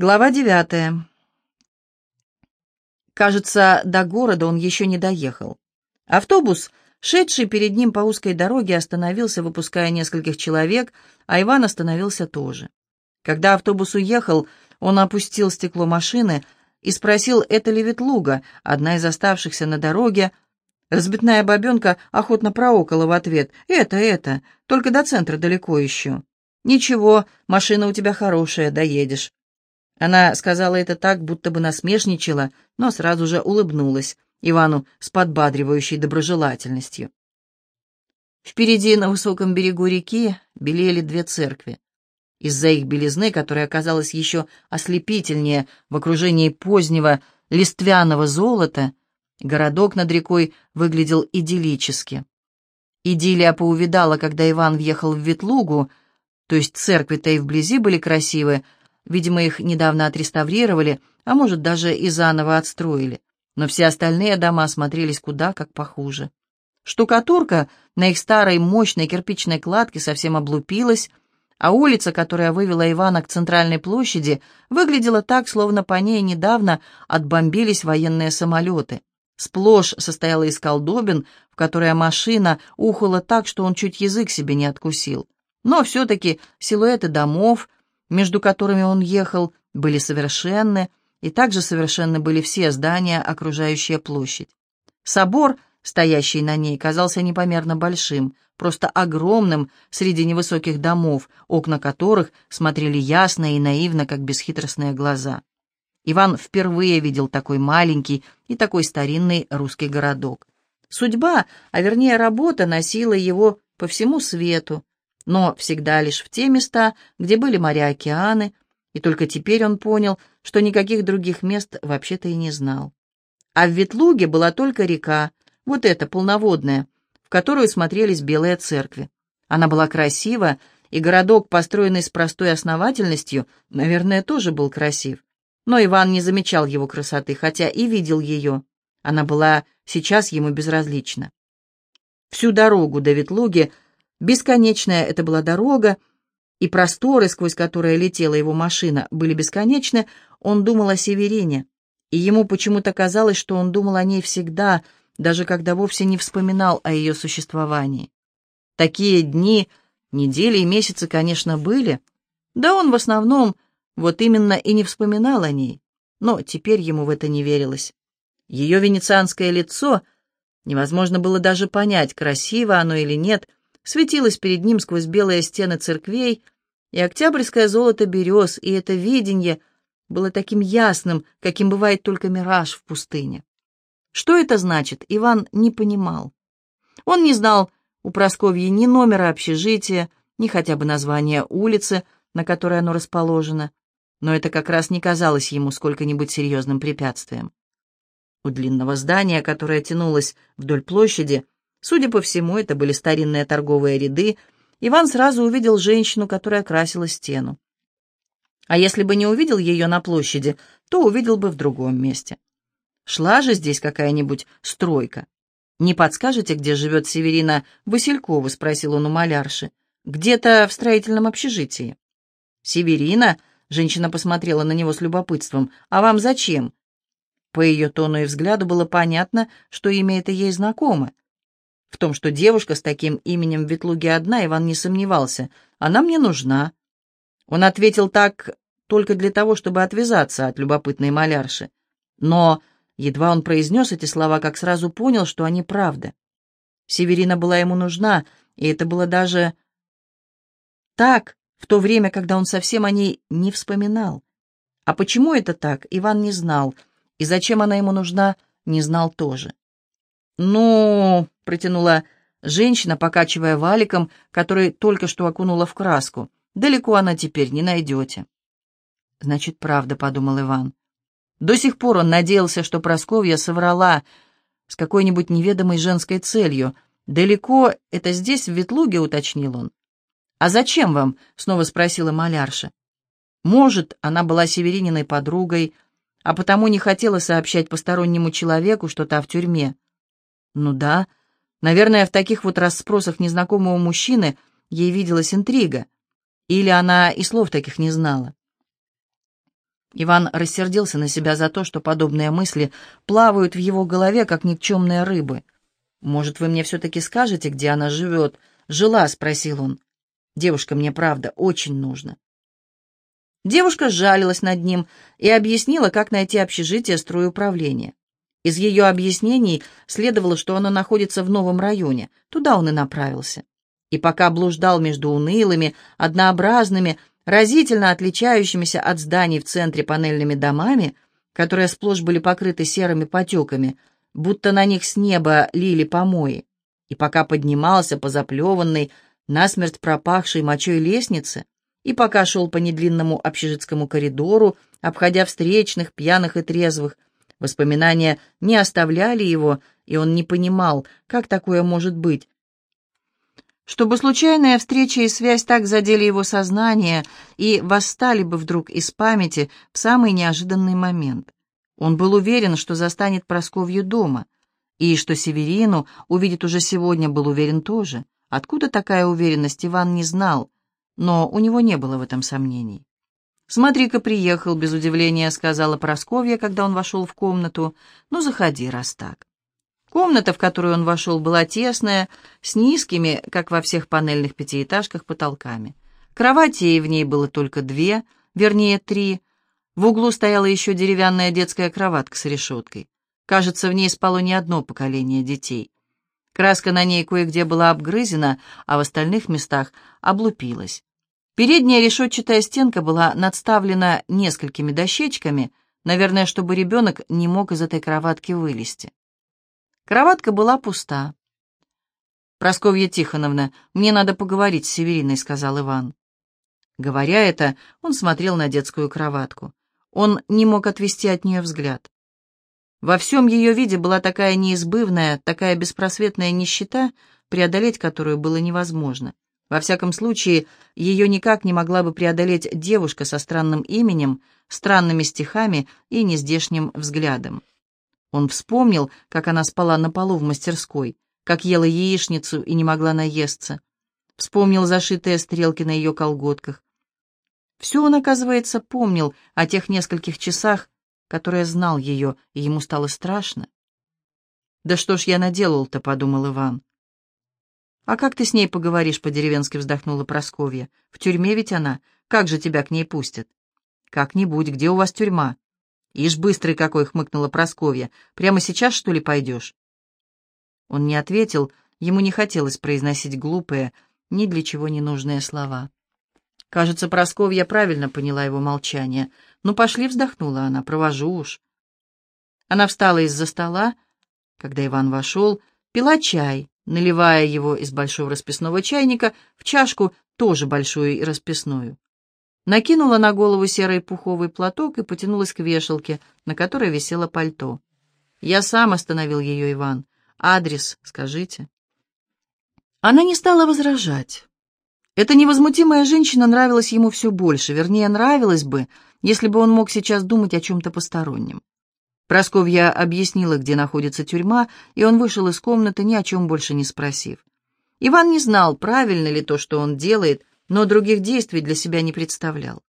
Глава девятая. Кажется, до города он еще не доехал. Автобус, шедший перед ним по узкой дороге, остановился, выпуская нескольких человек, а Иван остановился тоже. Когда автобус уехал, он опустил стекло машины и спросил, это ли Ветлуга, одна из оставшихся на дороге. Разбитная бабенка охотно проокала в ответ. «Это, это, только до центра далеко еще». «Ничего, машина у тебя хорошая, доедешь». Она сказала это так, будто бы насмешничала, но сразу же улыбнулась Ивану с подбадривающей доброжелательностью. Впереди, на высоком берегу реки, белели две церкви. Из-за их белизны, которая оказалась еще ослепительнее в окружении позднего листвяного золота, городок над рекой выглядел идиллически. Идиллия поувидала, когда Иван въехал в Ветлугу, то есть церкви-то и вблизи были красивые, Видимо, их недавно отреставрировали, а может, даже и заново отстроили. Но все остальные дома смотрелись куда как похуже. Штукатурка на их старой мощной кирпичной кладке совсем облупилась, а улица, которая вывела Ивана к центральной площади, выглядела так, словно по ней недавно отбомбились военные самолеты. Сплошь состояла из колдобин, в которые машина ухала так, что он чуть язык себе не откусил. Но все-таки силуэты домов, между которыми он ехал, были совершенны, и также совершенны были все здания, окружающие площадь. Собор, стоящий на ней, казался непомерно большим, просто огромным среди невысоких домов, окна которых смотрели ясно и наивно, как бесхитростные глаза. Иван впервые видел такой маленький и такой старинный русский городок. Судьба, а вернее работа, носила его по всему свету, но всегда лишь в те места, где были моря океаны, и только теперь он понял, что никаких других мест вообще-то и не знал. А в Ветлуге была только река, вот эта, полноводная, в которую смотрелись белые церкви. Она была красива, и городок, построенный с простой основательностью, наверное, тоже был красив. Но Иван не замечал его красоты, хотя и видел ее. Она была сейчас ему безразлична. Всю дорогу до Ветлуги Бесконечная это была дорога, и просторы, сквозь которые летела его машина, были бесконечны, он думал о Северине, и ему почему-то казалось, что он думал о ней всегда, даже когда вовсе не вспоминал о ее существовании. Такие дни, недели и месяцы, конечно, были, да он в основном вот именно и не вспоминал о ней, но теперь ему в это не верилось. Ее венецианское лицо, невозможно было даже понять, красиво оно или нет — светилось перед ним сквозь белые стены церквей, и октябрьское золото берез, и это видение было таким ясным, каким бывает только мираж в пустыне. Что это значит, Иван не понимал. Он не знал у Просковьи ни номера общежития, ни хотя бы названия улицы, на которой оно расположено, но это как раз не казалось ему сколько-нибудь серьезным препятствием. У длинного здания, которое тянулось вдоль площади, Судя по всему, это были старинные торговые ряды. Иван сразу увидел женщину, которая красила стену. А если бы не увидел ее на площади, то увидел бы в другом месте. Шла же здесь какая-нибудь стройка. «Не подскажете, где живет Северина Василькова?» — спросил он у малярши. «Где-то в строительном общежитии». «Северина?» — женщина посмотрела на него с любопытством. «А вам зачем?» По ее тону и взгляду было понятно, что имя это ей знакомо. В том, что девушка с таким именем в Ветлуге одна, Иван не сомневался. Она мне нужна. Он ответил так только для того, чтобы отвязаться от любопытной малярши. Но едва он произнес эти слова, как сразу понял, что они правда. Северина была ему нужна, и это было даже так, в то время, когда он совсем о ней не вспоминал. А почему это так, Иван не знал, и зачем она ему нужна, не знал тоже. «Ну...» — протянула женщина, покачивая валиком, который только что окунула в краску. «Далеко она теперь не найдете». «Значит, правда», — подумал Иван. До сих пор он надеялся, что Просковья соврала с какой-нибудь неведомой женской целью. «Далеко это здесь, в Ветлуге», — уточнил он. «А зачем вам?» — снова спросила малярша. «Может, она была Северининой подругой, а потому не хотела сообщать постороннему человеку, что та в тюрьме». Ну да, наверное, в таких вот расспросах незнакомого мужчины ей виделась интрига. Или она и слов таких не знала. Иван рассердился на себя за то, что подобные мысли плавают в его голове, как никчемные рыбы. «Может, вы мне все-таки скажете, где она живет?» «Жила?» — спросил он. «Девушка, мне правда очень нужно». Девушка сжалилась над ним и объяснила, как найти общежитие стройуправления. Из ее объяснений следовало, что оно находится в новом районе. Туда он и направился. И пока блуждал между унылыми, однообразными, разительно отличающимися от зданий в центре панельными домами, которые сплошь были покрыты серыми потеками, будто на них с неба лили помои, и пока поднимался по заплеванной, насмерть пропахшей мочой лестнице, и пока шел по недлинному общежитскому коридору, обходя встречных, пьяных и трезвых, воспоминания не оставляли его, и он не понимал, как такое может быть, чтобы случайная встреча и связь так задели его сознание и восстали бы вдруг из памяти в самый неожиданный момент. Он был уверен, что застанет Просковью дома, и что Северину увидит уже сегодня, был уверен тоже. Откуда такая уверенность, Иван не знал, но у него не было в этом сомнений. «Смотри-ка, приехал», — без удивления сказала Просковья, когда он вошел в комнату. «Ну, заходи, раз так». Комната, в которую он вошел, была тесная, с низкими, как во всех панельных пятиэтажках, потолками. Кроватей в ней было только две, вернее, три. В углу стояла еще деревянная детская кроватка с решеткой. Кажется, в ней спало не одно поколение детей. Краска на ней кое-где была обгрызена, а в остальных местах облупилась. Передняя решетчатая стенка была надставлена несколькими дощечками, наверное, чтобы ребенок не мог из этой кроватки вылезти. Кроватка была пуста. «Просковья Тихоновна, мне надо поговорить с Севериной», — сказал Иван. Говоря это, он смотрел на детскую кроватку. Он не мог отвести от нее взгляд. Во всем ее виде была такая неизбывная, такая беспросветная нищета, преодолеть которую было невозможно. Во всяком случае, ее никак не могла бы преодолеть девушка со странным именем, странными стихами и нездешним взглядом. Он вспомнил, как она спала на полу в мастерской, как ела яичницу и не могла наесться. Вспомнил зашитые стрелки на ее колготках. Все он, оказывается, помнил о тех нескольких часах, которые знал ее, и ему стало страшно. «Да что ж я наделал-то», — подумал Иван. «А как ты с ней поговоришь?» — по-деревенски вздохнула Просковья. «В тюрьме ведь она. Как же тебя к ней пустят?» «Как-нибудь. Где у вас тюрьма?» «Ишь, быстрый какой!» — хмыкнула Просковья. «Прямо сейчас, что ли, пойдешь?» Он не ответил, ему не хотелось произносить глупые, ни для чего не нужные слова. Кажется, Просковья правильно поняла его молчание. «Ну, пошли», — вздохнула она, — «провожу уж». Она встала из-за стола, когда Иван вошел, пила чай, наливая его из большого расписного чайника в чашку, тоже большую и расписную накинула на голову серый пуховый платок и потянулась к вешалке, на которой висело пальто. «Я сам остановил ее, Иван. Адрес скажите». Она не стала возражать. Эта невозмутимая женщина нравилась ему все больше, вернее, нравилась бы, если бы он мог сейчас думать о чем-то постороннем. Просковья объяснила, где находится тюрьма, и он вышел из комнаты, ни о чем больше не спросив. Иван не знал, правильно ли то, что он делает, но других действий для себя не представлял.